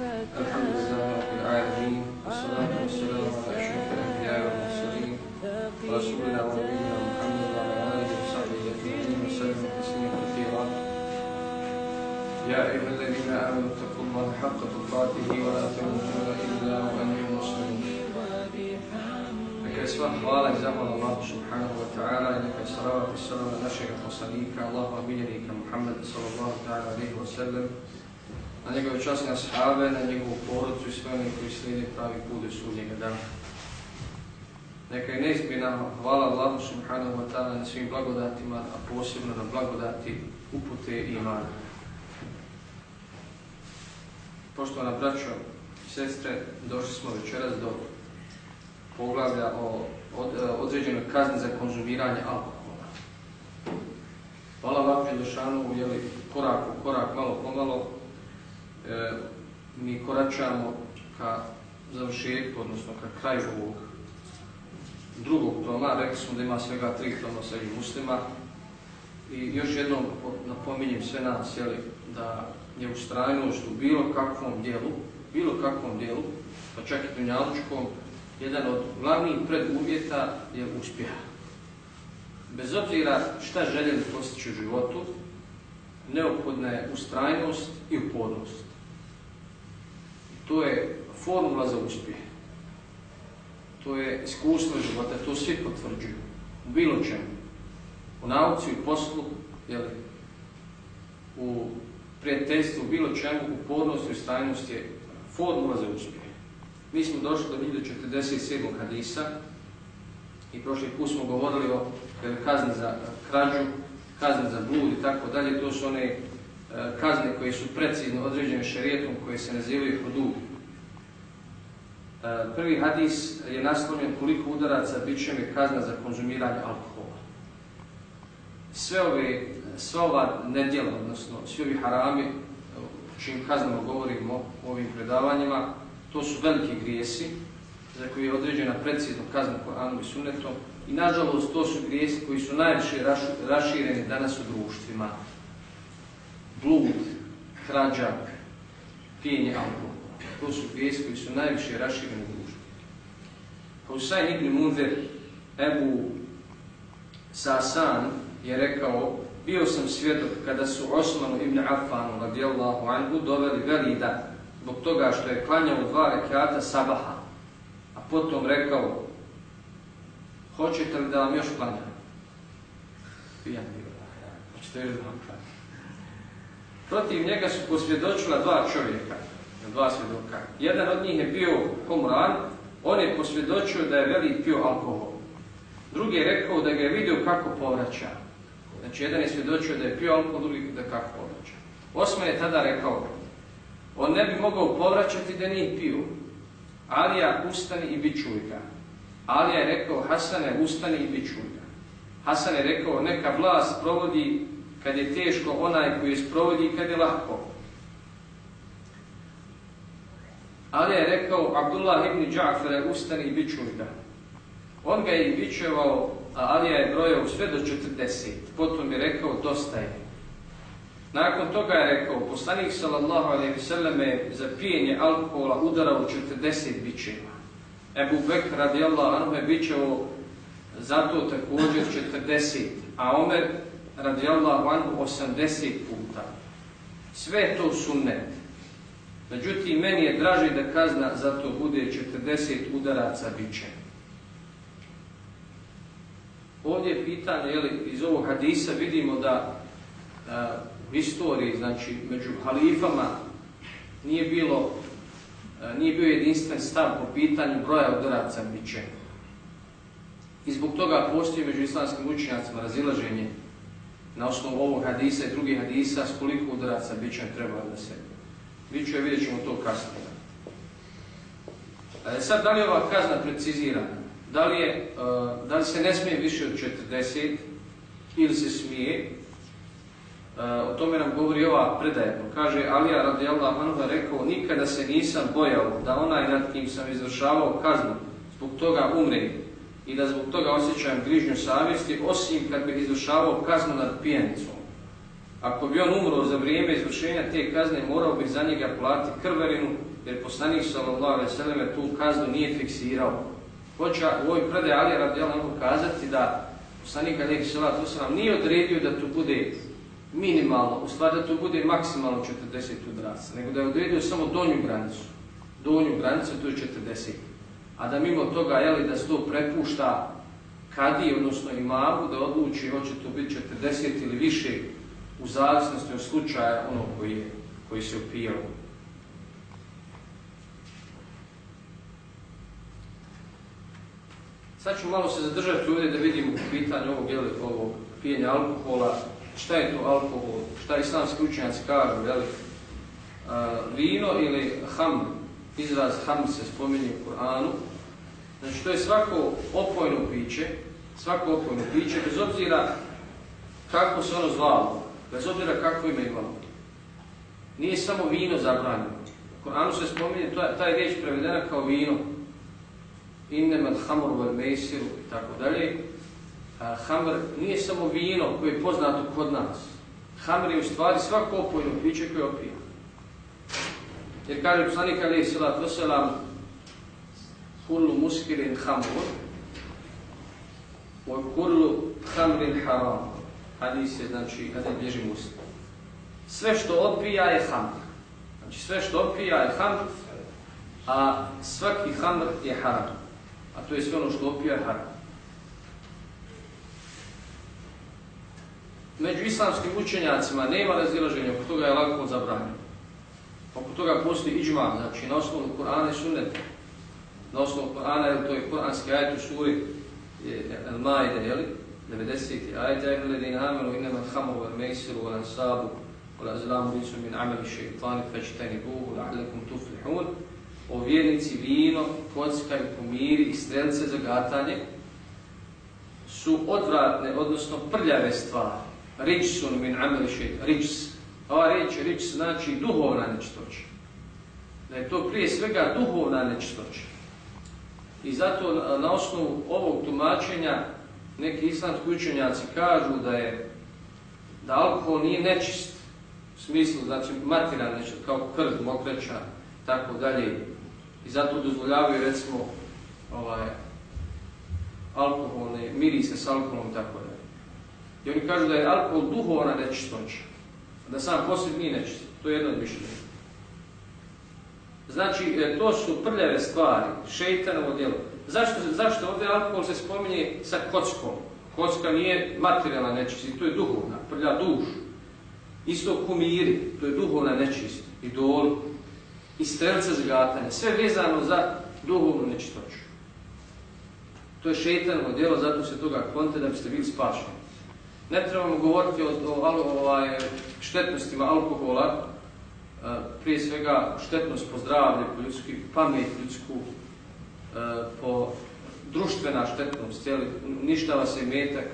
الحمد لله رب العالمين والصلاة والسلام على أشرف الأنبياء والمرسلين رسولنا ونبينا محمد وعلى آله وصحبه أجمعين وسلم تسليما كثيرا يا أيها الذين آمنوا اتقوا الله حق تقاته ولا تموتن إلا وأنتم مسلمون Neka je sva hvala i zahvala Allahu subhanahu wa ta'ala i neka je salavat i salam na našeg poslanika, Allahu miljenika Muhammeda na njegove časne ashaabe, na njegovu porodcu i sve one koji slijede pravi put do sudnjega dana. Neka je neizmjena hvala Allahu subhanahu wa ta'ala na svim blagodatima, a posebno na blagodati upute i imana. Poštovana braćo i sestre, došli smo večeras do poglavlja o od, određenoj kazni za konzumiranje alkohola. Hvala vam Đelešanu, jeli, korak u korak, malo pomalo, e, mi koračamo ka završetku, odnosno ka kraju ovog drugog toma. Rekli smo da ima svega tri toma sa muslima. I još jednom napominjem sve nas, jeli, da je ustrajnost u bilo kakvom dijelu, bilo kakvom dijelu, pa čak i dunjalučkom, jedan od glavnih preduvjeta je uspjeh. Bez obzira šta željeli postići u životu, neophodna je ustrajnost i upornost. To je formula za uspjeh. To je iskustvo života, to svi potvrđuju. U bilo čemu. U nauci, u poslu, u prijateljstvu, u bilo čemu, upornost i ustrajnost je formula za uspjeh. Mi smo došli do 1047. hadisa i prošli put smo govorili o kazni za krađu, kazni za blud i tako dalje. To su one kazne koje su precizno određene šerijetom koje se nazivaju hudud. Prvi hadis je naslovljen koliko udaraca bit će kazna za konzumiranje alkohola. Sve ove, sva ova nedjela, odnosno svi ovi harami, o čim kaznama govorimo u ovim predavanjima, to su veliki grijesi za koje je određena precizno kazna Koranu i Sunnetom i nažalost to su grijesi koji su najviše rašireni danas u društvima. Blud, krađa, pijenje alkohola. To su grijesi koji su najviše rašireni u društvu. Husayn ibn Munzer, Ebu Sasan je rekao bio sam svjedok kada su Osmanu ibn Affanu radijallahu anhu doveli Velida zbog toga što je klanjao dva rekata sabaha, a potom rekao hoćete li da vam još klanjam? Pijan bio. Hoćete još da vam klanjam? Protiv njega su posvjedočila dva čovjeka, dva svjedoka. Jedan od njih je bio Homran, on je posvjedočio da je Velid pio alkohol. Drugi je rekao da ga je vidio kako povraća. Znači, jedan je svjedočio da je pio alkohol, drugi da kako povraća. Osman je tada rekao, on ne bi mogao povraćati da nije pio. Alija, ustani i bičuj ga. Alija je rekao, Hasane, ustani i bičuj ga. Hasan je rekao, neka vlast provodi kad je teško onaj koji sprovodi kad je lahko. Alija je rekao, Abdullah ibn Džafere, ustani i bičuj ga. On ga je i bičevao, a Alija je brojao sve do 40. Potom je rekao, dosta je. Nakon toga je rekao, poslanik sallallahu alaihi sallam je za pijenje alkohola udarao 40 bičeva. Ebu Bekr radijallahu anhu je bičevo zato također 40, a Omer radijallahu anhu 80 puta. Sve to sunnet. Međutim, meni je draže da kazna zato bude 40 udaraca bičeva. Ovdje je pitanje, jeli, iz ovog hadisa vidimo da u istoriji, znači među halifama nije bilo nije bio jedinstven stav po pitanju broja udaraca biće. I zbog toga postoji među islamskim učenjacima razilaženje na osnovu ovog hadisa i drugih hadisa s koliko udaraca biće treba da se biće, vidjet ćemo to kasnije. E, sad, da li je ova kazna precizirana? Da li, je, da li se ne smije više od 40 ili se smije? O tome nam govori ova predaja. Kaže Alija radijallahu anhu rekao nikada se nisam bojao da onaj nad kim sam izvršavao kaznu zbog toga umre i da zbog toga osjećam grižnju savjesti osim kad bih izvršavao kaznu nad pijenicom. Ako bi on umro za vrijeme izvršenja te kazne, morao bi za njega platiti krverinu, jer poslanik sallallahu alejhi ve tu kaznu nije fiksirao. Hoće u ovoj predaj Ali radijallahu kazati da poslanik alejhi salatu nam nije odredio da to bude minimalno, u stvari da to bude maksimalno 40 udrasa, nego da je odredio samo donju granicu. Donju granicu to je 40. A da mimo toga, jeli, da se to prepušta kadi, odnosno imamu, da odluči hoće to biti 40 ili više u zavisnosti od slučaja ono koji, je, koji se opijao. Sad ću malo se zadržati ovdje da vidimo pitanje ovog, jeli, ovog pijenja alkohola, šta je to alkohol, šta islamski učenjaci kažu, jeli, vino ili ham, izraz ham se spominje u Koranu, znači to je svako opojno piće, svako opojno piće, bez obzira kako se ono zvalo, bez obzira kako ime imalo. Nije samo vino zabranjeno. U Koranu se spominje, taj riječ prevedena kao vino, innemat hamru vel mejsiru i tako dalje. Hamr nije samo vino koje je poznato kod nas. Hamr je u stvari svako opojno piće koje opija. Jer kaže poslanik alaih salatu wasalam kullu muskirin hamrun wa kullu hamrin haram. Hadis je, znači, kada muslim. Sve što opija je hamr. Znači, sve što opija je hamr, a svaki hamr je haram. A to je sve ono što opija je haram. Među islamskim učenjacima nema razilaženja, oko toga je lako zabranjeno. Oko toga postoji iđma, znači na osnovu Kur'ana i sunneta. Na osnovu Kur'ana, jer to je Kur'anski ajet u suri Al-Maide, jeli? 90. ajet, ja ladina amenu innama al-hamru wal-mejsiru wal-ansabu wal-azlamu risu min ameli šeitani buhu la'allakum tuflihun. O vjernici vino, kocka i pomiri i strelce za gatanje su odvratne, odnosno prljave stvari Ričsun min amel rič. Ova riječ rič znači duhovna nečistoća. Da je to prije svega duhovna nečistoća. I zato na osnovu ovog tumačenja neki islamski učenjaci kažu da je da alkohol nije nečist u smislu, znači materijalno nešto, kao krv, mokreća, tako dalje. I zato dozvoljavaju recimo ovaj, alkoholne mirise s alkoholom tako dalje. I oni kažu da je alkohol duhovna nečistoća. Da sam poslije nije nečist. To je jedno od mišljenja. Znači, e, to su prljave stvari, šeitanovo djelo. Zašto, zašto ovdje alkohol se spominje sa kockom? Kocka nije materijalna nečist, to je duhovna, prlja duš. Isto kumiri, to je duhovna nečist, idol. I strelce zgatanja, sve vezano za duhovnu nečistoću. To je šeitanovo djelo, zato se toga konte da biste bili spašeni. Ne trebamo govoriti o, o ovaj, štetnostima alkohola, prije svega štetnost po zdravlje, po ljudski pamet ljudsku, e, po društvena štetnost, cijeli, ništava se metak,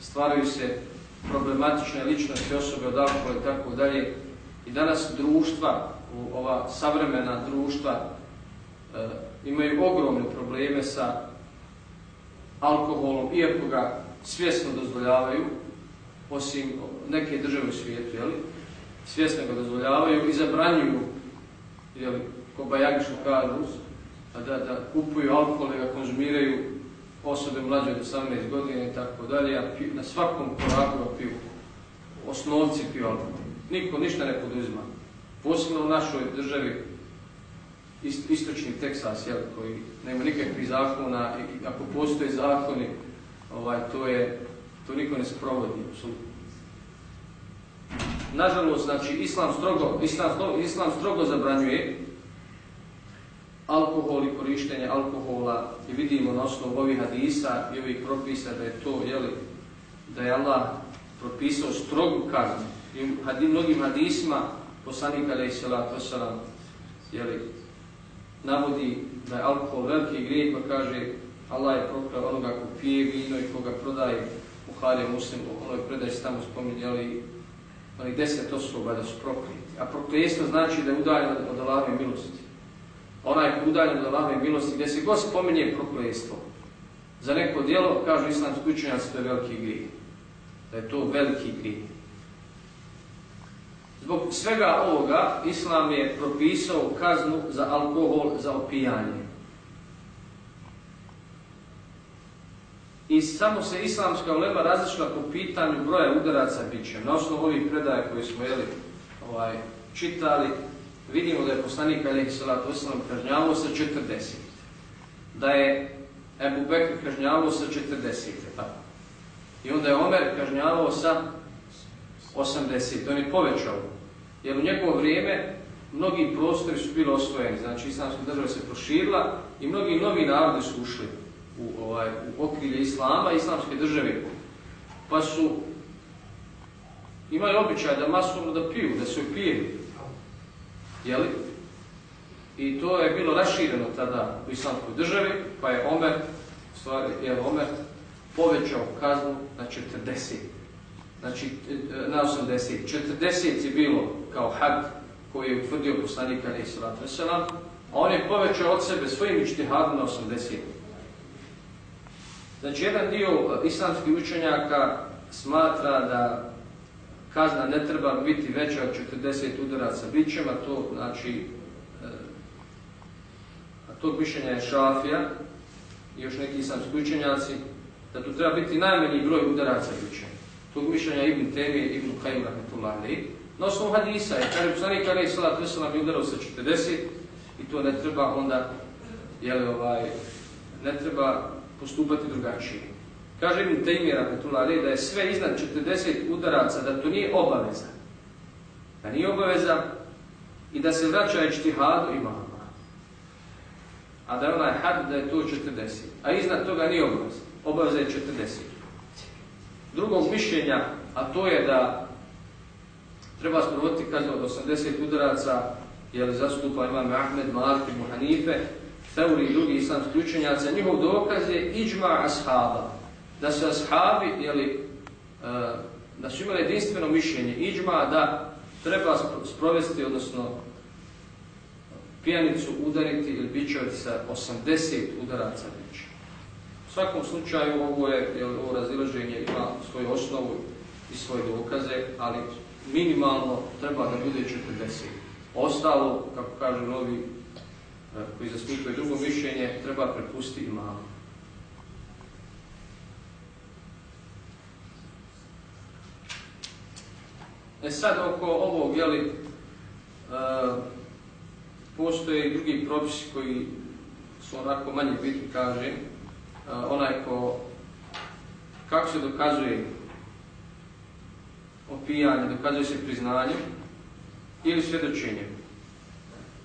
stvaraju se problematične ličnosti osobe od alkohola i tako dalje. I danas društva, ova savremena društva, e, imaju ogromne probleme sa alkoholom, iako ga svjesno dozvoljavaju, osim neke države u svijetu, jeli? Svjesno ga dozvoljavaju i zabranjuju, ko bajagično kažu, da, kupuju alkohol i ga konzumiraju osobe mlađe od 18 godina i tako dalje, a na svakom koraku piju. Osnovci piju alkohol. Niko ništa ne poduzima. Posebno u našoj državi, istočni Teksas, jel, koji nema nikakvih zakona i ako postoje zakoni, ovaj, to je to niko ne sprovodi, apsolutno. Nažalost, znači, islam strogo, islam, islam strogo zabranjuje alkohol i korištenje alkohola i vidimo na osnovu ovih hadisa i ovih propisa da je to, jeli, da je Allah propisao strogu kaznu. I u mnogim hadisima poslanika alaih salatu wasalam, jeli, navodi da je alkohol veliki grijeh pa kaže Allah je proklao onoga ko pije vino i koga prodaje Buhari Muslim u onoj predaji se tamo spominjali onih deset osoba da su prokleti. A proklijestvo znači da je udaljen od Allahove milosti. Onaj je udaljen od Allahove milosti gdje se god spominje proklijestvo. Za neko djelo, kažu islamski učenjaci, to je veliki grijeh. Da je to veliki grijeh. Zbog svega ovoga Islam je propisao kaznu za alkohol, za opijanje. I samo se islamska ulema različila po pitanju broja udaraca bićem. Na osnovu ovih predaja koje smo jeli, ovaj, čitali, vidimo da je poslanik Alihi Salatu Islam kažnjavao sa 40. Da je Ebu Bekr kažnjavao sa 40. Tako. I onda je Omer kažnjavao sa 80. On je povećao. Jer u njegovo vrijeme mnogi prostori su bili osvojeni. Znači islamska država se proširila i mnogi novi narodi su ušli u, ovaj, u okrilje Islama, islamske države. Pa su imali običaj da masovno da piju, da su pijeli. Jeli? I to je bilo rašireno tada u islamskoj državi, pa je Omer, stvari, je Omer povećao kaznu na 40. Znači, na 80. 40 je bilo kao had koji je utvrdio poslanik Ali Veselam, a on je povećao od sebe svojim ištihadom na 80. Znači, jedan dio islamskih učenjaka smatra da kazna ne treba biti veća od 40 udaraca bićem, a to znači a tog mišljenja je šafija i još neki islamski učenjaci, da tu treba biti najmanji broj udaraca bićem. Tog mišljenja Ibn Temije, Ibn Qajim Rahmetullahi. Na osnovu hadisa je, kada je poslanik Ali Salat Veselam je udarao sa 40 i to ne treba onda, jeli ovaj, ne treba postupati drugačije. Kaže Ibn Taymi rahmetullahi da je sve iznad 40 udaraca, da to nije obaveza. Da nije obaveza i da se vraća ištihadu imama. A da je onaj had da je to 40. A iznad toga nije obaveza. Obaveza je 40. Drugog mišljenja, a to je da treba sprovoditi kaznu od 80 udaraca, jer zastupa imam Ahmed, Malik i Hanife, Teuri i drugi islamski učenjaci, njihov dokaz je iđma ashaba. Da su ashabi, jeli, da su imali jedinstveno mišljenje iđma da treba sprovesti, odnosno pijanicu udariti ili bićevati sa 80 udaraca bića. U svakom slučaju ovo je, jel, ovo razilaženje ima svoju osnovu i svoje dokaze, ali minimalno treba da bude 40. Ostalo, kako kažu novi koji zastupuje drugo mišljenje, treba prepustiti imamu. E sad oko ovog, jeli, uh, postoje i drugi propisi koji su onako manje bitni, kaže, uh, onaj ko, kako se dokazuje opijanje, dokazuje se priznanjem ili svjedočenjem.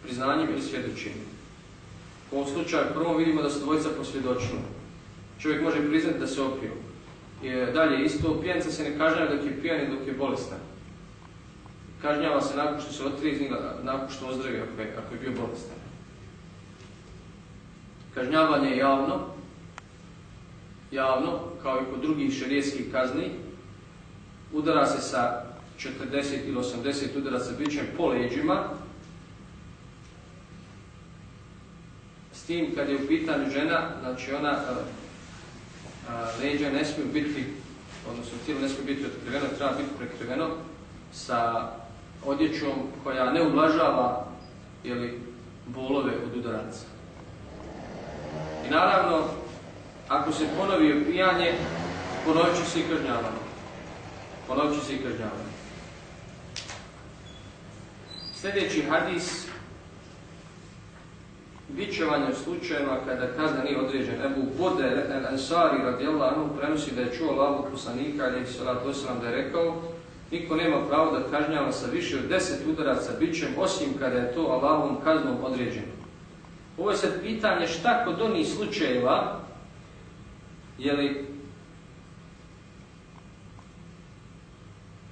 Priznanjem ili svjedočenjem. U ovom slučaju prvo vidimo da su dvojica posvjedočila. Čovjek može priznati da se opio. Je, dalje, isto pijanca se ne kažnjava dok je pijan i dok je bolestan. Kažnjava se nakon što se otrizni, nakon što ozdravi ako je, bio bolestan. Kažnjavanje je javno, javno, kao i kod drugih šerijetskih kazni, udara se sa 40 ili 80 udara sa bićem po leđima, Tim kad je u pitanju žena, znači ona a, a, leđa ne smiju biti, odnosno tijelo ne smije biti otkriveno, treba biti prekriveno sa odjećom koja ne ublažava ili bolove od udaraca. I naravno, ako se ponovi opijanje, ponovit će se i kažnjavanje. Ponovit će se i kažnjavanje. Sljedeći hadis bićevanje u slučajima kada kazna nije određena. Ebu Bode Ansari radijallahu anhu prenosi da je čuo Allahu poslanika ali salatu da je rekao niko nema pravo da kažnjava sa više od deset udaraca bićem osim kada je to Allahovom kaznom određeno. Ovo je sad pitanje šta kod onih slučajeva je li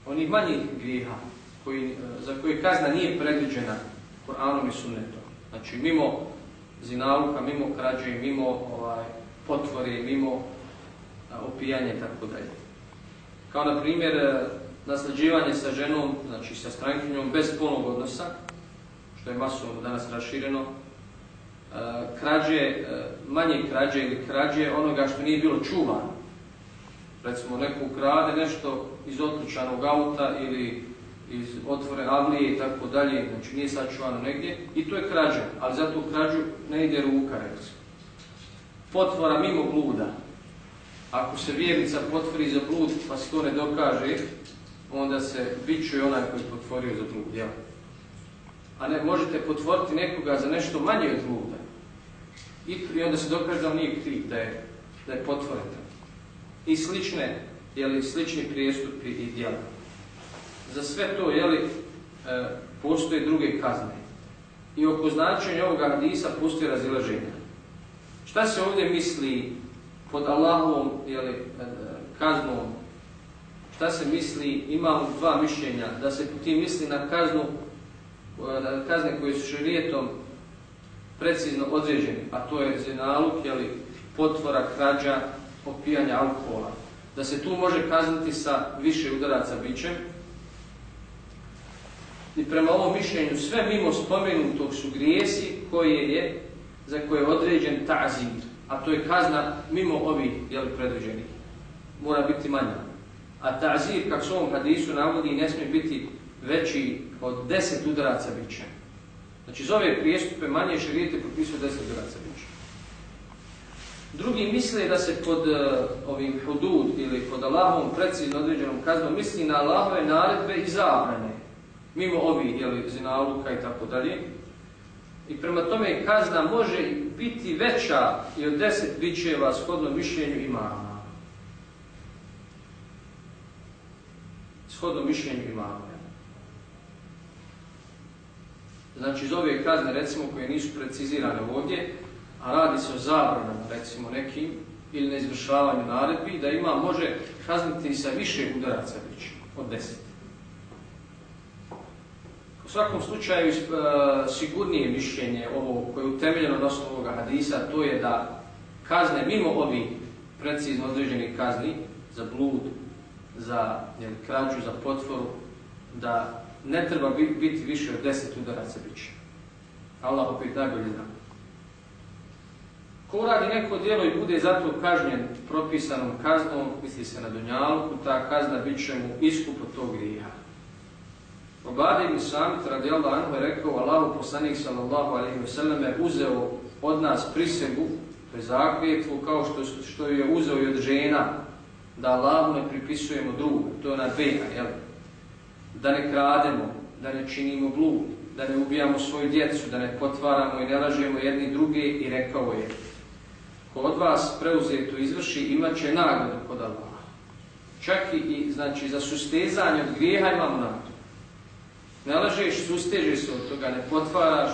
onih manjih grijeha koji, za koje kazna nije predviđena Koranom i sunnetom. Znači, mimo zinaluka, mimo krađe, mimo ovaj, potvore, mimo opijanje tako dalje. Kao na primjer e, naslađivanje sa ženom, znači sa strankinjom bez polnog odnosa, što je masovno danas rašireno, e, krađe, e, manje krađe ili krađe onoga što nije bilo čuvano. Recimo neko ukrade nešto iz otključanog auta ili iz otvore avlije i tako dalje, znači nije sačuvano negdje i to je krađa, ali za tu krađu ne ide ruka, recimo. Potvora mimo bluda. Ako se vjernica potvori za blud pa se to ne dokaže, onda se bićuje onaj koji potvorio za blud, jel? A ne možete potvoriti nekoga za nešto manje od bluda. I, onda se dokaže da on nije kriv, da je, da je potvoren. I slične, jeli, slični prijestupi i djela. Za sve to, jeli, e, postoje druge kazne. I oko značenja ovoga hadisa postoje razilaženja. Šta se ovdje misli pod Allahovom jeli, e, kaznom? Šta se misli? Imamo dva mišljenja. Da se tim misli na kaznu na kazne koje su šerijetom precizno određeni, a to je zinaluk, jeli, potvora, krađa, opijanja alkohola. Da se tu može kazniti sa više udaraca bićem, i prema ovom mišljenju sve mimo spomenutog su grijesi koje je, za koje je određen ta'zir, a to je kazna mimo ovih jel, predviđenih. Mora biti manja. A ta'zir, kako se ovom hadisu navodi, ne smije biti veći od deset udaraca biće. Znači, za ove prijestupe manje širijete propisuju deset udaraca biće. Drugi misle da se pod uh, ovim hudud ili pod Allahom precizno određenom kaznom misli na Allahove naredbe i zabrane mimo ovih jeli, zinaluka i tako dalje. I prema tome kazna može biti veća i od deset bićeva shodno mišljenju imama. Shodno mišljenju imama. Znači iz ove kazne recimo koje nisu precizirane ovdje, a radi se o zabranama recimo nekim ili na izvršavanju naredbi, da ima može kazniti sa više udaraca biće od deset. Svakom slučaju e, sigurnije mišljenje ovo koje je utemeljeno na osnovu ovoga hadisa, to je da kazne mimo ovih precizno određenih kazni za blud, za krađu, za potvoru, da ne treba biti više od deset udaraca biće. Allah opet najbolje zna. Ko radi neko djelo i bude zato kažnjen propisanom kaznom, misli se na Dunjalku, ta kazna bit će mu iskup od tog grija. Obade ibn Samit radijallahu anhu je rekao Allahu poslanik sallallahu alaihi wa sallam je uzeo od nas prisegu, to je zakvjetvu, kao što, što je uzeo i od žena, da Allahu ne pripisujemo drugu, to je ona dveka, jel? Da ne krademo, da ne činimo blud, da ne ubijamo svoju djecu, da ne potvaramo i ne lažemo jedni druge i rekao je ko od vas preuzeto izvrši imat će nagradu kod Allaha. Čak i znači, za sustezanje od grijeha imamo nagradu. Ne lažeš, sustežeš se od toga, ne potvaraš,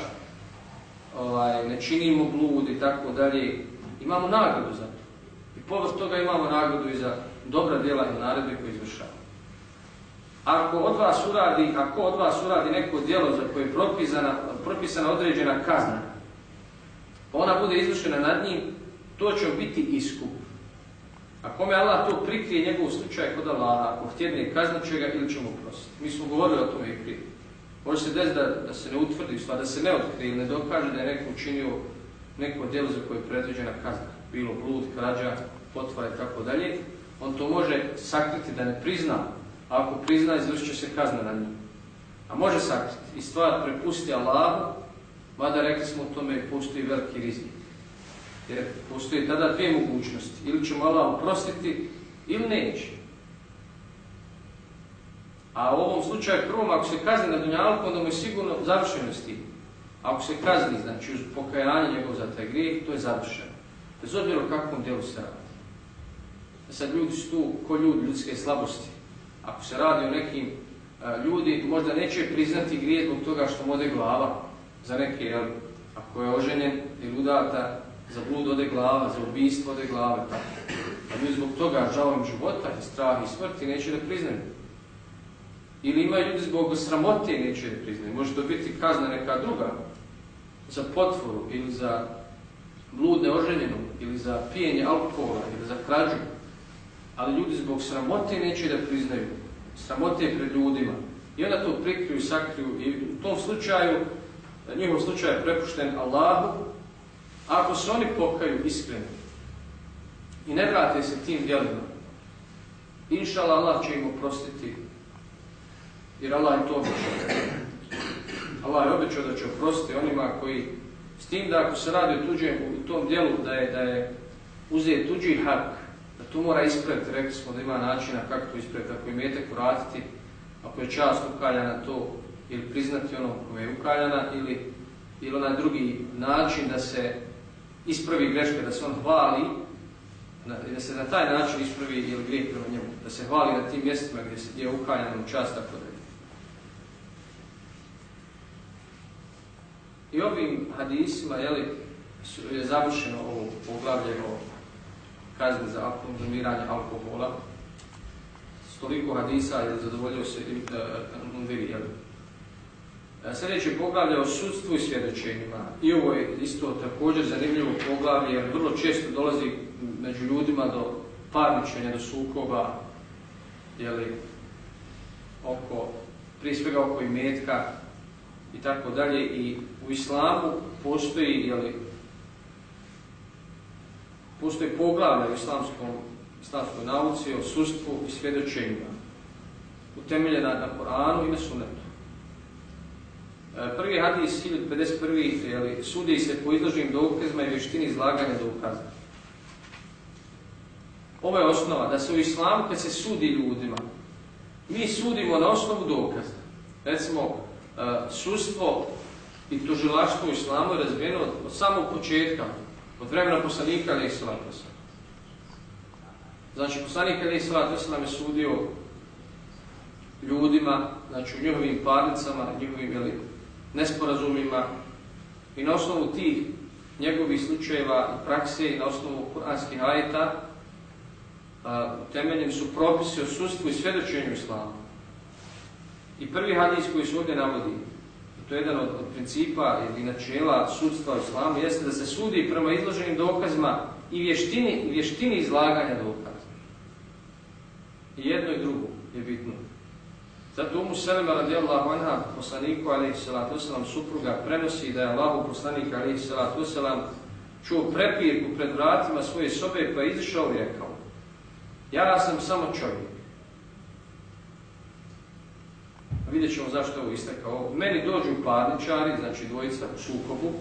ovaj, ne činimo blud i tako dalje. Imamo nagradu za to. I povrst toga imamo nagradu i za dobra djela i naredbe koje izvršava. Ako od vas uradi, ako od vas uradi neko djelo za koje je propisana, propisana određena kazna, pa ona bude izvršena nad njim, to će biti iskup. Ako me Allah to prikrije njegov slučaj kod Allaha, ako htjedne kaznat će ga ili će mu prositi. Mi smo govorili o tome i prije. Može se desiti da, da se ne utvrdi, da se ne otkrije ili ne dokaže da je neko učinio neko djelo za koje je predviđena kazna. Bilo blud, krađa, potvara i tako dalje. On to može sakriti da ne prizna, a ako prizna izvršit će se kazna na njim. A može sakriti i stvar prepusti Allahu, mada rekli smo u tome postoji veliki rizik. Jer postoji tada dvije mogućnosti. Ili ćemo Allah oprostiti ili neće. A u ovom slučaju prvom, ako se kazni na dunjalku, onda mu je sigurno završeno s tim. Ako se kazni, znači uz pokajanje njegov za taj grijeh, to je završeno. Bez obzira kakvom djelu se radi. Sad ljudi su tu ko ljudi, ljudske slabosti. Ako se radi o nekim a, ljudi, možda neće priznati grijeh zbog toga što mu ode glava za neke, jel, ako je oženjen ili udata, za blud ode glava, za ubijstvo ode glave. Tako. A ljudi zbog toga žao im života i strah i smrti neće da priznaju. Ili imaju ljudi zbog sramote neće da priznaju. Može to biti kazna neka druga. Za potvoru ili za blud neoženjenog ili za pijenje alkohola ili za krađu. Ali ljudi zbog sramote neće da priznaju. Sramote pred ljudima. I onda to prikriju, sakriju i u tom slučaju, njihov slučaj je prepušten Allahu, ako se oni pokaju iskreno i ne vrate se tim djelima, inšala Allah će im oprostiti Jer Allah je to običao. Allah je običao da će oprostiti onima koji, s tim da ako se radi o tuđem, u tom dijelu da je, da je uzeti tuđi hak, da to mora ispraviti, rekli smo da ima načina kako to ispraviti, ako je metek vratiti, ako je čast ukaljana to, ili priznati ono koje je ukaljana, ili, ili onaj drugi način da se ispravi greške, da se on hvali, i da se na taj način ispravi ili grijeh prema njemu, da se hvali na tim mjestima gdje je ukaljano u čast, tako da I ovim hadisima jeli, je završeno ovo poglavlje o kazni za konzumiranje alkohola. S toliko hadisa je zadovoljio se Mundiri. E, sljedeće poglavlje o sudstvu i svjedočenjima. I ovo je isto također zanimljivo poglavlje jer vrlo često dolazi među ljudima do parničenja, do sukoba, jeli, oko, prije svega oko imetka i tako dalje. I u islamu postoji, jeli, postoji poglavlje u islamskom, islamskoj nauci o sustvu i svjedočenjima, utemeljena na Koranu i na Sunetu. E, prvi hadis 1051. Jeli, sudi se po izloženim dokazima i vještini izlaganja dokaza. Ovo je osnova, da se u islamu kad se sudi ljudima, mi sudimo na osnovu dokaza. Recimo, e, sustvo i tužilaštvo u islamu je razvijeno od samog početka, od vremena poslanika ali salatu Znači, poslanik ali salatu je sudio ljudima, znači u njihovim parnicama, njihovim jeli, nesporazumima i na osnovu tih njegovih slučajeva i prakse i na osnovu kuranskih ajeta temeljem su propisi o sustvu i svjedočenju islama. I prvi hadis koji se ovdje navodi, to je jedan od, principa ili načela sudstva u islamu, jeste da se sudi prema izloženim dokazima i vještini, i vještini izlaganja dokaza. I jedno i drugo je bitno. Zato Umu Selema radijallahu anha, poslaniku alaihi salatu wasalam, supruga, prenosi da je Allahu poslanik alaihi salatu wasalam čuo prepirku pred vratima svoje sobe pa je izišao i rekao Ja sam samo čovjek. Vidjet ćemo zašto ovo istakao. Meni dođu parničari, znači dvojica u sukobu.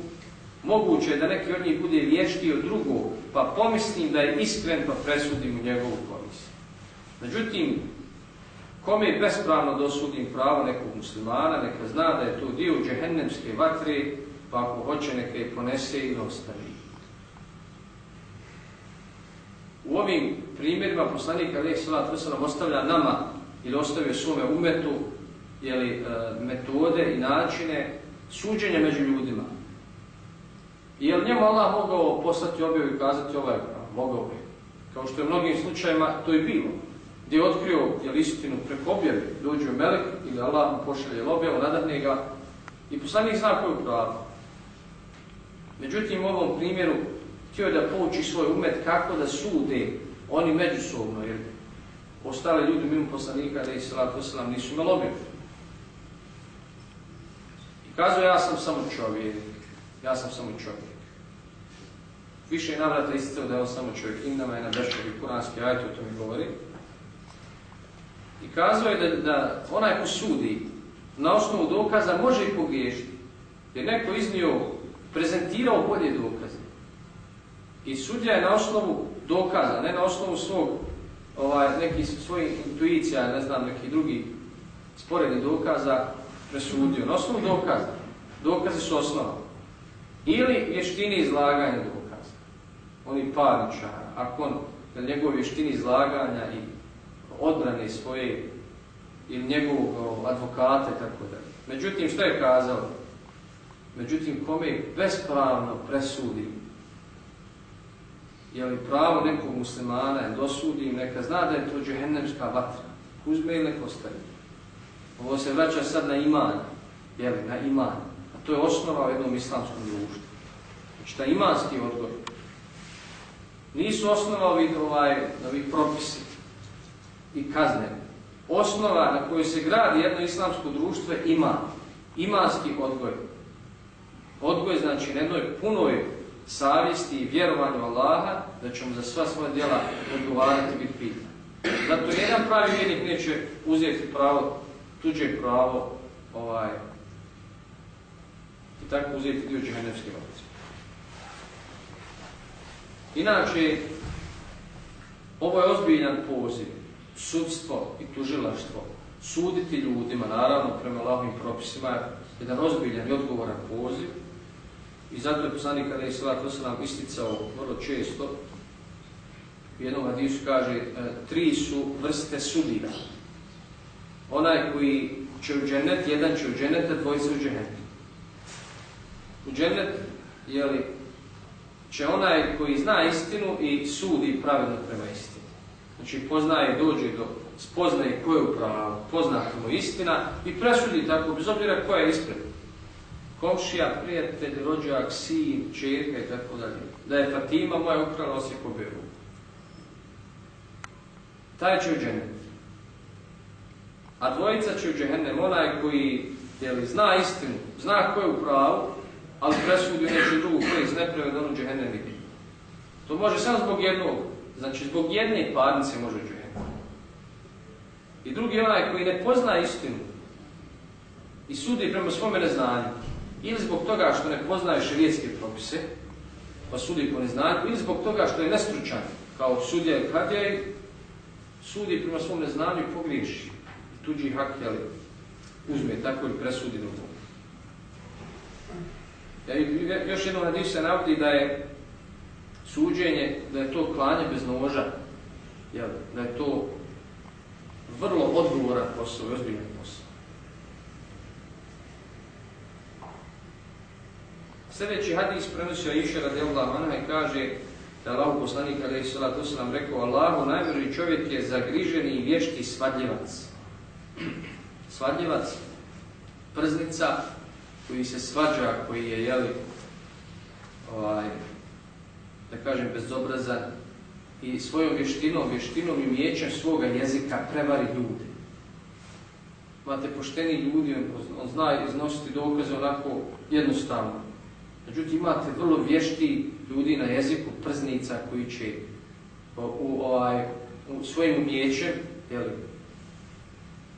Moguće je da neki od njih bude vještiji od drugog, pa pomislim da je iskren pa presudim u njegovu korist. Međutim, Kome je bespravno dosudim pravo nekog muslimana, neka zna da je to dio džehennemske vatre, pa ako hoće neka je ponese i ostavi. U ovim primjerima poslanik Alijek Salat ostavlja nama ili ostavio svome umetu jeli, e, metode i načine suđenja među ljudima. I je li njemu Allah mogao poslati objavu i kazati ovaj Mogao bi. Kao što je u mnogim slučajima to i bilo gdje je otkrio jel, istinu preko objave, dođe Melek ili Allah mu pošalje objavu, nadahne ga i poslanik zna koju pravu. Međutim, u ovom primjeru htio je da pouči svoj umet kako da sude oni međusobno, jer ostale ljudi mimo poslanika, da i wasalam, nisu imali objavu. Kazao, ja sam samo čovjek, ja sam samo čovjek. Više je navrata isticao da je on samo čovjek, innama je na bešćevi kuranski ajto, to mi govori. I kazao je da, da onaj ko sudi na osnovu dokaza može i pogriješiti. Jer neko iznio, prezentirao bolje dokaze. I sudja je na osnovu dokaza, ne na osnovu svog, ovaj, nekih svojih intuicija, ne znam, neki drugi sporedni dokaza presudio. Na osnovu dokaza. Dokaze su osnova. Ili vještini izlaganja dokaza. Oni parničar, ako on na njegove vještini izlaganja i odbrane svoje ili njegovog advokata i tako da. Međutim, što je kazao? Međutim, kome bespravno presudi, je li pravo nekog muslimana je dosudi, neka zna da je to džehennemska vatra. Uzme ili neko. Ovo se vraća sad na iman, je li, na iman. A to je osnova u jednom islamskom društvu. Znači, ta imanski odgoj. Nisu osnova ovih, ovaj, ovih propisi i kazne. Osnova na kojoj se gradi jedno islamsko društvo ima imanski odgoj. Odgoj znači na jednoj punoj savjesti i vjerovanju Allaha da ćemo za sva svoja djela odgovarati i biti pitan. Zato jedan pravi vjernik neće uzeti pravo tuđe pravo ovaj, i tako uzeti dio džehennemske vatre. Inače, ovo je ozbiljan poziv, sudstvo i tužilaštvo, suditi ljudima, naravno prema lahvim propisima, jedan ozbiljan i odgovoran poziv. I zato je poslanik kada je to se nam isticao vrlo često, u jednom hadisu kaže, e, tri su vrste sudija. Onaj koji će u džennet, jedan će u džennet, a dvojica u džennet. U džennet, jeli, će onaj koji zna istinu i sudi pravilno prema istini. Znači poznaje, dođe do spoznaje ko je poznata mu istina i presudi tako, bez obzira koja je ispred. Komšija, prijatelj, rođak, sin, čerka i tako dalje. Da je Fatima moja ukrala Osijeku beru. Taj će u džennet. A dvojica će u džehennem, onaj koji jeli, zna istinu, zna ko je u pravu, ali presudi u neći drugu koji je nepravedan u džehennem vidi. To može samo zbog jednog, znači zbog jedne parnice može u I drugi onaj koji ne pozna istinu i sudi prema svome neznanju, ili zbog toga što ne poznaje šerijetske propise, pa sudi po neznanju, ili zbog toga što je nestručan, kao sudija i kadija sudi prema svom neznanju i pogriješi. Tuđi hak, jeli, uzme tako i presudi drugom. Ja, još jednom na se navodi da je suđenje, da je to klanje bez noža, jel, da je to vrlo odgovoran posao i ozbiljan posao. Sljedeći hadis prenosio Iša radijallahu anha i kaže da Allah poslanik alaihi salatu nam rekao Allahu najbolji čovjek je zagriženi i vješti svadljivac. Svadljivac, prznica koji se svađa, koji je jeli, ovaj, da kažem bezobrazan i svojom vještinom, vještinom i mijećem svoga jezika prevari ljude. Imate pošteni ljudi, on, zna iznositi dokaze onako jednostavno. Međutim, imate vrlo vješti ljudi na jeziku prznica koji će u, ovaj, u svojim umjećem jeli,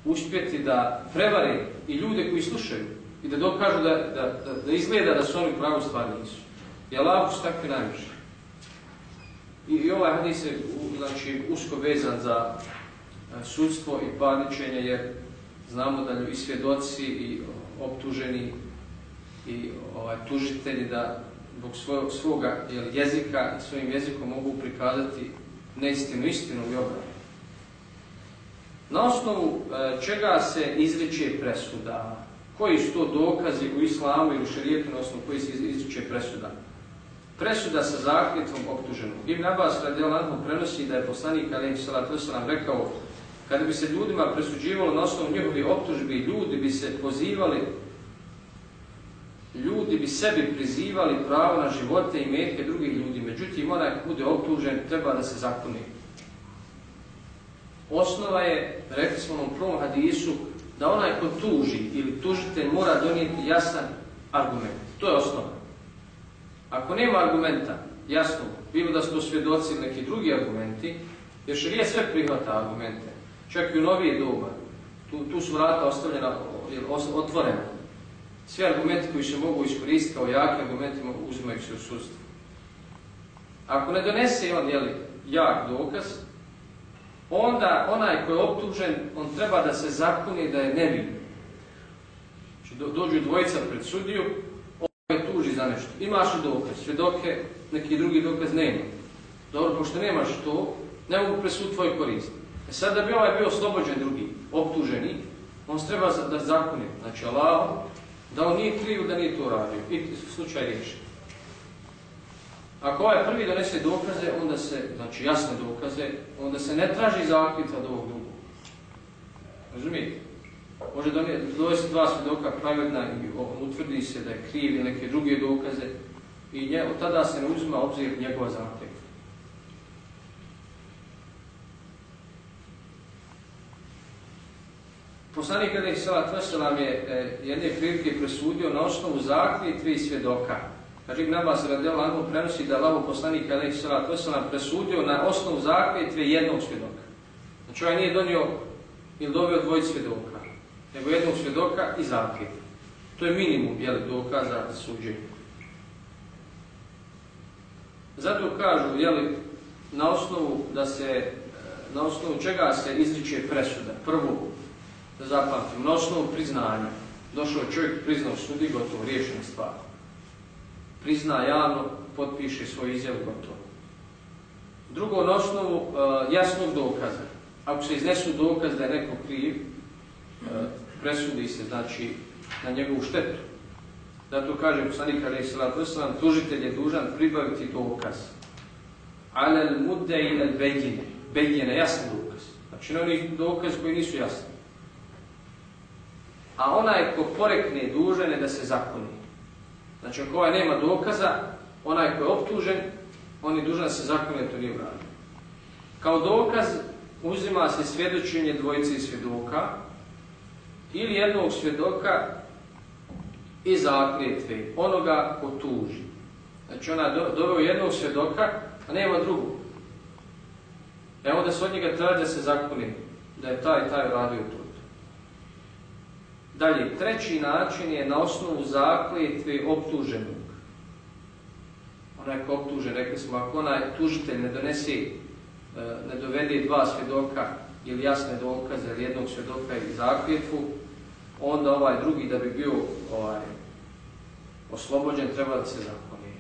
uspjeti da prevari i ljude koji slušaju i da dokažu da, da, da, izgleda da su oni pravu stvar nisu. Jer Allah su takvi najviše. I, i ovaj hadis je znači, usko vezan za e, sudstvo i parničenje jer znamo da i svjedoci i optuženi i ovaj, tužitelji da zbog svog, svoga jezika i svojim jezikom mogu prikazati neistinu, istinu i obranu. Na osnovu e, čega se izriče presuda? Koji su to dokazi u islamu ili u šarijetu na osnovu koji se izriče presuda? Presuda sa zahtjevom optuženog. Ibn Abbas radijalanhu prenosi da je poslanik alaihi salatu rekao kada bi se ljudima presuđivalo na osnovu njihovih optužbi, ljudi bi se pozivali, ljudi bi sebi prizivali pravo na živote i metke drugih ljudi. Međutim, onaj ko bude optužen treba da se zakoni. Osnova je, rekli smo u prvom hadisu, da onaj ko tuži ili tužitelj mora donijeti jasan argument. To je osnova. Ako nema argumenta, jasno, bilo da su to svjedoci ili neki drugi argumenti, jer širije sve prihvata argumente, čak i u novije doba, tu, tu su vrata ostavljena, otvorena. Svi argumenti koji se mogu iskoristiti kao jaki argumenti uzimaju se u sudstvo. Ako ne donese on jeli, jak dokaz, onda onaj koji je optužen, on treba da se zakuni da je nevin. Znači, dođu dvojica pred sudiju, tuži za nešto. Imaš li dokaz, svjedoke, neki drugi dokaz nema. Dobro, pošto nemaš to, ne mogu presud tvoj korist. E sad da bi ovaj bio oslobođen drugi, optuženi, on treba da zakoni, znači Allah, da on nije kriv da nije to radio. I slučaj riješi. Ako ovaj prvi donese dokaze, onda se, znači jasne dokaze, onda se ne traži zakljica od ovog drugog. Razumijete? Može dovesti dva svjedoka pravedna i utvrdi se da je kriv ili neke druge dokaze i nje, od tada se ne uzima obzir njegova zahtjeva. Poslanik kada ih Veselam je e, jedne prilike presudio na osnovu zahtjeva tri svjedoka. Kaže Ibn Abbas radijal Anhu prenosi da Allahu poslanik kada ih Veselam presudio na osnovu zahtjeva jednog svjedoka. Znači ovaj nije donio ili doveo dvojice svjedoka nego jednog svjedoka i zakljeta. To je minimum jeli, dokaza suđenja. Zato kažu, jeli, na osnovu da se, na osnovu čega se izriče presuda. Prvo, da zapamtim, na osnovu priznanja. Došao čovjek, priznao sudi, gotovo, riješena stvar. Prizna javno, potpiše svoj izjav, gotovo. Drugo, na osnovu uh, jasnog dokaza. Ako se iznesu dokaz da je neko kriv, uh, presudi se, znači, na njegovu štetu. Zato kaže poslanik Ali Salatu Islam, tužitelj je dužan pribaviti dokaz. Ale al mudde i al bedjine. Bedjine, jasan dokaz. Znači, na onih dokaz koji nisu jasni. A onaj ko porekne dužan je da se zakoni. Znači, ako ovaj nema dokaza, onaj ko je optužen, on je dužan se zakoni, to nije uradio. Kao dokaz uzima se svjedočenje dvojice svjedoka ili jednog svjedoka i zakljetve onoga ko tuži. Znači ona do, doveo jednog svjedoka, a nema drugog. Evo da se od njega traži da se zakoni, da je taj taj radio to. Dalje, treći način je na osnovu zakljetve optuženog. Onaj ko optužen, rekli smo, ako onaj tužitelj ne donese, e, ne dovede dva svjedoka ili jasne dokaze ili jednog svjedoka ili zakljetvu, onda ovaj drugi da bi bio ovaj, oslobođen treba da se zakoni.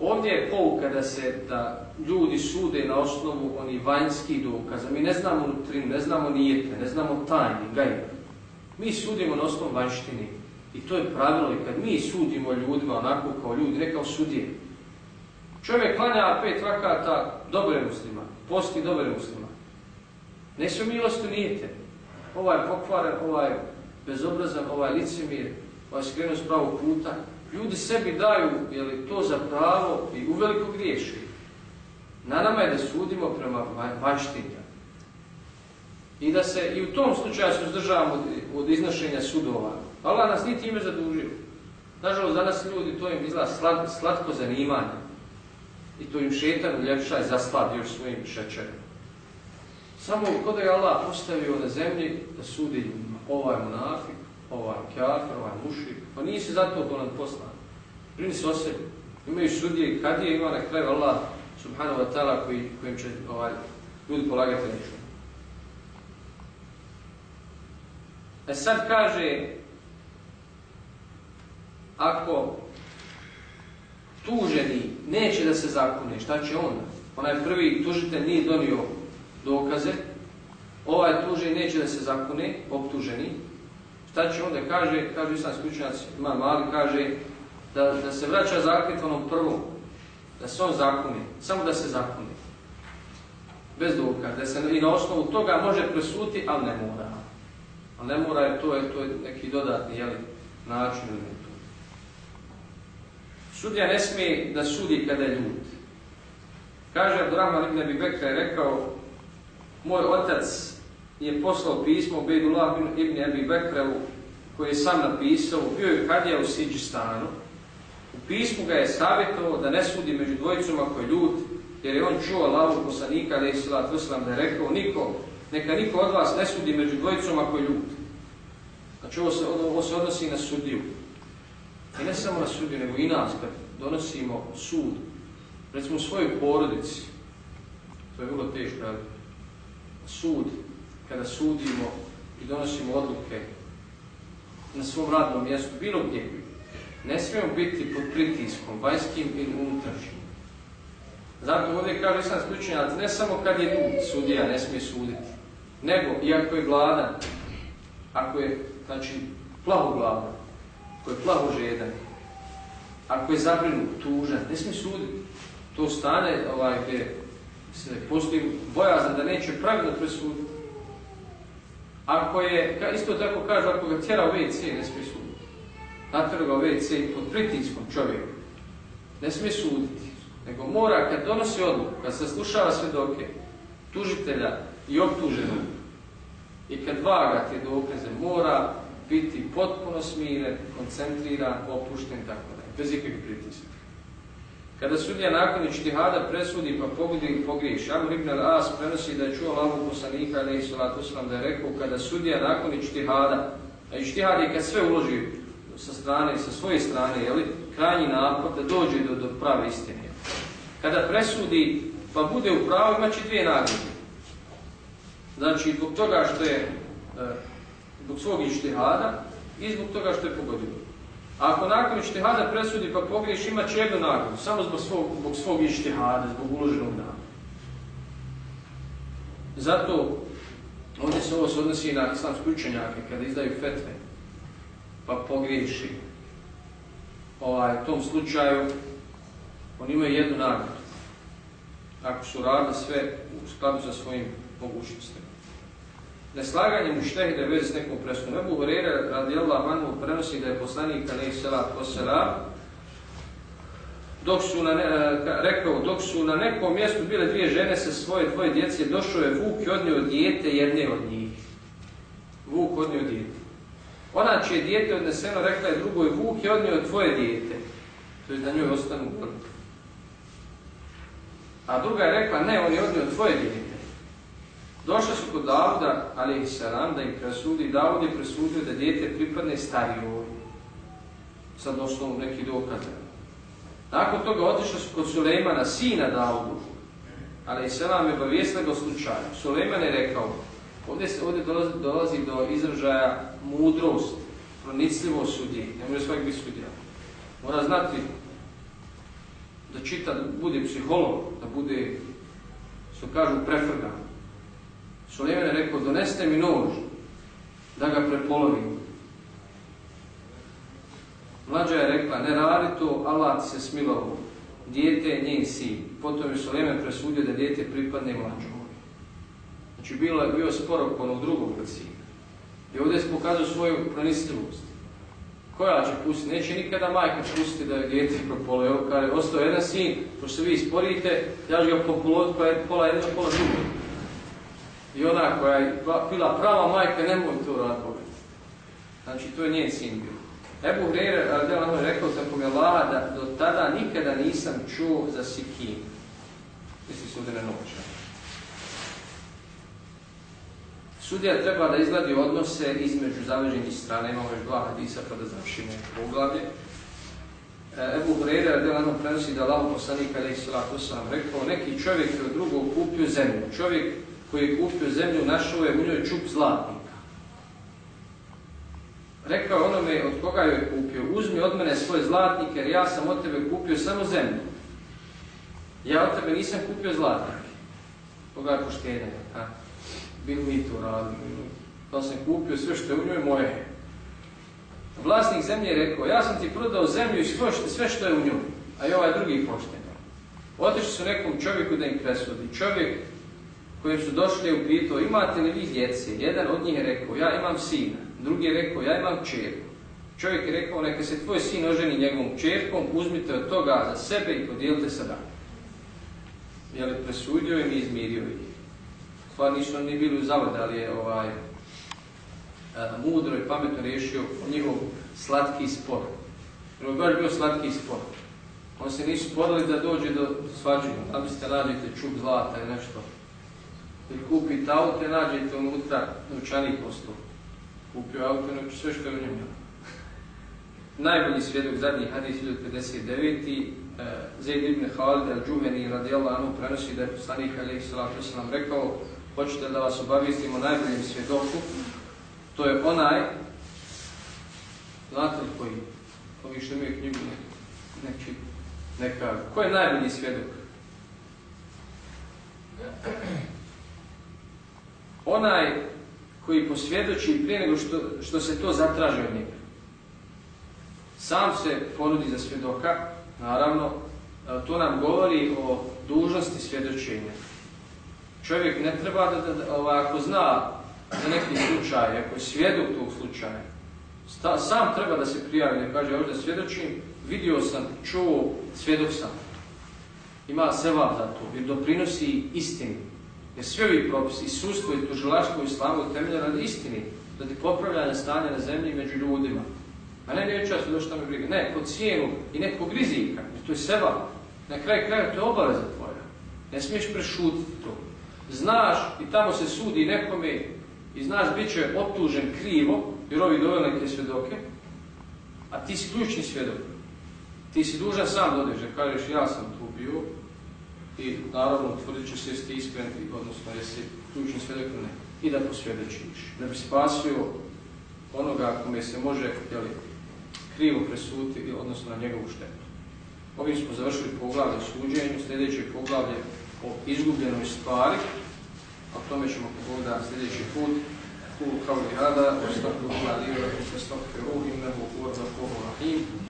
Ovdje je pouka da se da ljudi sude na osnovu oni vanjskih dokaza. Mi ne znamo unutrinu, ne znamo nijete, ne znamo tajni, gajba. Mi sudimo na osnovu vanjštini. I to je pravilo i kad mi sudimo ljudima onako kao ljudi, ne kao sudije. Čovjek klanja pet vakata, dobre muslima, posti dobre muslima. Ne su milosti nijete. Ovaj pokvaren, ovaj bezobrazan, ovaj licemir, ovaj skrenuo s pravog puta. Ljudi sebi daju jeli, to za pravo i uveliko griješi. Na nama je da sudimo prema vanjštini. I da se i u tom slučaju se uzdržavamo od, od iznošenja sudova. Allah nas niti ime zadužio. Nažalost, danas ljudi to im izgleda slad, slatko zanimanje. I to im šetan uljepša i zaslad još svojim šećerom. Samo kod je Allah postavio na zemlji da sudi. Ovaj monafik, ovaj kjafir, ovaj mušik. Pa nisi zato to nam poslan. Brini se o sebi. Imaju sudije, kad je ima na kraju Allah subhanahu wa ta'ala koji, kojim će ovaj, ljudi polagati nešto. E sad kaže, ako tuženi neće da se zakune, šta će onda? Onaj prvi tužitelj nije donio dokaze, ovaj tuženi neće da se zakune, optuženi, šta će onda? Kaže, kaže islamski učenjac, ima mali, kaže da, da se vraća zaklet onom prvom, da se on zakune, samo da se zakune. Bez dokaza, da se i na osnovu toga može presuti, ali ne mora. Ali ne mora, je to je, to je neki dodatni jeli, način ili to. Sudija ne smije da sudi kada je ljud. Kaže Abdurrahman ibn Abi Bekr je rekao, moj otac je poslao pismo Bejdullah ibn Abi Bekrevu koji je sam napisao, bio je kadija u Siđistanu. U pismu ga je savjetovao da ne sudi među dvojicom ako je ljud, jer je on čuo lavu poslanika, ali je da je rekao nikom neka niko od vas ne sudi među dvojicom ako je ljud. Znači ovo se, ovo se odnosi na sudiju. I ne samo na sudiju, nego i nas kad donosimo sud, recimo u svojoj porodici, to je vrlo teško raditi, sud, kada sudimo i donosimo odluke na svom radnom mjestu, bilo gdje, ne smijemo biti pod pritiskom, vanjskim ili unutrašnjim. Zato ovdje kaže sam slučenjac, ne samo kad je ljud, sudija ne smije suditi, nego i ako je gladan, ako je, znači, plaho gladan, ako je plaho žedan, ako je zabrinut, tužan, ne smije suditi. To stane ovaj, gdje se postoji bojazan da neće pravilno presuditi. Ako je, isto tako kaže, ako ga tjera u WC, ne smije suditi. Natjera ga u WC pod pritiskom čovjeka. Ne smije suditi. Nego mora, kad donosi odluku, kad se slušava svedoke, tužitelja i optuženog, i kad vaga te dokaze, mora biti potpuno smiren, koncentriran, opušten, tako da, bez ikakvih pritiska. Kada sudija nakon ištihada presudi pa pogodi i pogriješi. Amr ibn al-As prenosi da je čuo Allahu poslanika alaihi salatu da je rekao kada sudija nakon ištihada, a ištihad je kad sve uloži sa strane, sa svoje strane, jeli, krajnji napad da dođe do, prave istine. Kada presudi pa bude u pravu imat će dvije nagrade. Znači zbog toga što je e, zbog svog ištihada i zbog toga što je pogodio. A ako nakon ištihada presudi pa pogriješ, imat će jednu nagradu, samo zbog svog, zbog svog ištihada, zbog uloženog dana. Zato ovdje se ovo se odnosi na islamske učenjake kada izdaju fetve, pa pogriješi. Ovaj, u tom slučaju oni imaju jednu nagradu. Ako su radili sve u skladu sa svojim mogućnostima neslaganje štehide vezi s nekom presudom. Ebu Horeira radijallahu anhu prenosi da je poslanik alaih salat posela dok su na, rekao, dok su na nekom mjestu bile dvije žene sa svoje dvoje djece, došao je Vuk i odnio dijete jedne od njih. Vuk odnio dijete. Ona čije dijete odneseno, rekla je drugoj, Vuk je odnio tvoje dijete. To je da njoj ostanu A druga je rekla, ne, on je odnio tvoje dijete. Došli su kod Davuda, ali i salam, da im presudi. Davud je presudio da dijete pripadne starijoj. Sad došlo neki dokaze. Nakon toga otišli su kod Sulejmana, sina Davudu. Ali i selam je obavijestila ga slučaju. Sulejman je rekao, ovdje, se, ovdje dolazi, dolazi do izražaja mudrost, pronicljivo sudje. Ne može svak biti sudija. Mora znati da čita, da bude psiholog, da bude, što kažu, prefrgan. Sulejman je rekao, doneste mi nož, da ga prepolovim. Mlađa je rekla, ne radi to, Allah se smilovao. Dijete je njen sin. Potom je Sulejman presudio da dijete pripadne mlađom. Znači bilo je bio spor oko onog drugog sina. I ovdje se pokazao svoju pronisljivost. Koja će pustiti? Neće nikada majka pustiti da je dijete propolo. Evo, kada je ostao jedan sin, pošto vi sporite, ja ću ga populovati pa je pola jedno, pola drugo. I ona koja je bila prava majka, nemoj to raditi. Znači, to je njen sin bio. Ebu Hrere, je rekao sam kome da do tada nikada nisam čuo za sikin. Misli sudene noća. Sudija treba da izgladi odnose između zaveženih strana. Imamo još dva hadisa pa da završimo poglavlje. E, Ebu Hrere radijalama prenosi da Allah poslanika alaih sallatu sam rekao neki čovjek je od drugog kupio zemlju. Čovjek koji je kupio zemlju, našao je u njoj čup zlatnika. Rekao onome od koga je kupio, uzmi od mene svoje zlatnike jer ja sam od tebe kupio samo zemlju. Ja od tebe nisam kupio zlatnike. Koga je a? Bil mi to radili. To sam kupio sve što je u njoj moje. Vlasnik zemlje je rekao, ja sam ti prodao zemlju i sve što je u njoj, a i ovaj drugi pošten. Otišli su nekom čovjeku da im presudi. Čovjek koji su došli u pito, imate li vi djece? Jedan od njih je rekao, ja imam sina. Drugi je rekao, ja imam čerku. Čovjek je rekao, neka se tvoj sin oženi njegovom čerkom, uzmite od toga za sebe i podijelite sa dan. Je li presudio im i izmirio ih. Stvar nisu oni bili u ali je ovaj, mudro i pametno riješio njihov slatki spor. Jer je baš bio slatki spor. Oni se nisu sporili da dođe do svađenja. Da biste nađete čup zlata ili nešto ili kupite auto, nađete unutra novčanik posto. Kupio auto, znači sve što je u njemu. Najbolji svjedok zadnji hadis 1059. Uh, Zaid ibn Khalid al-Džuheni radijallahu anhu prenosi da je poslanik alaihi wasalam rekao hoćete da vas obavistimo najboljim svjedoku to je onaj znate li koji ovi što imaju knjigu ne, ne, ne ko je najbolji svjedok onaj koji posvjedoči prije nego što, što se to zatraži od njega. Sam se ponudi za svjedoka, naravno, to nam govori o dužnosti svjedočenja. Čovjek ne treba da, da, ako zna za neki slučaj, ako je svjedok tog slučaja, sam treba da se prijavi, da kaže ovdje svjedočim, vidio sam, čuo, svjedok sam. Ima seva za to, jer doprinosi istini. Jer svi ovi propisi, i sustvo, i tužilaštvo, i islamu temelje radi istini, radi popravljanja stanja na zemlji među ljudima. A ne neće čas doći tamo briga. Ne, po cijenu i nekog rizika, jer to je seba. Na kraju kraja to je obaveza tvoja. Ne smiješ prešutiti to. Znaš i tamo se sudi nekome i znaš bit će optužen krivo jer ovi doveli neke svjedoke, a ti si ključni svjedok. Ti si dužan sam dodeš da kažeš ja sam tu bio i naravno tvrdit će se jesi iskren, odnosno jesi ključni svjedok ne. I da posvjedočiš. Da bi spasio onoga kome se može jeli, krivo presuditi, odnosno na njegovu štetu. Ovim smo završili poglavlje suđenju, sljedeće poglavlje o izgubljenoj stvari, a tome ćemo pogledati sljedeći put. Kul kao li hada, ostakru hladira, ostakru ruhim, nebu, urza, pohu, rahim.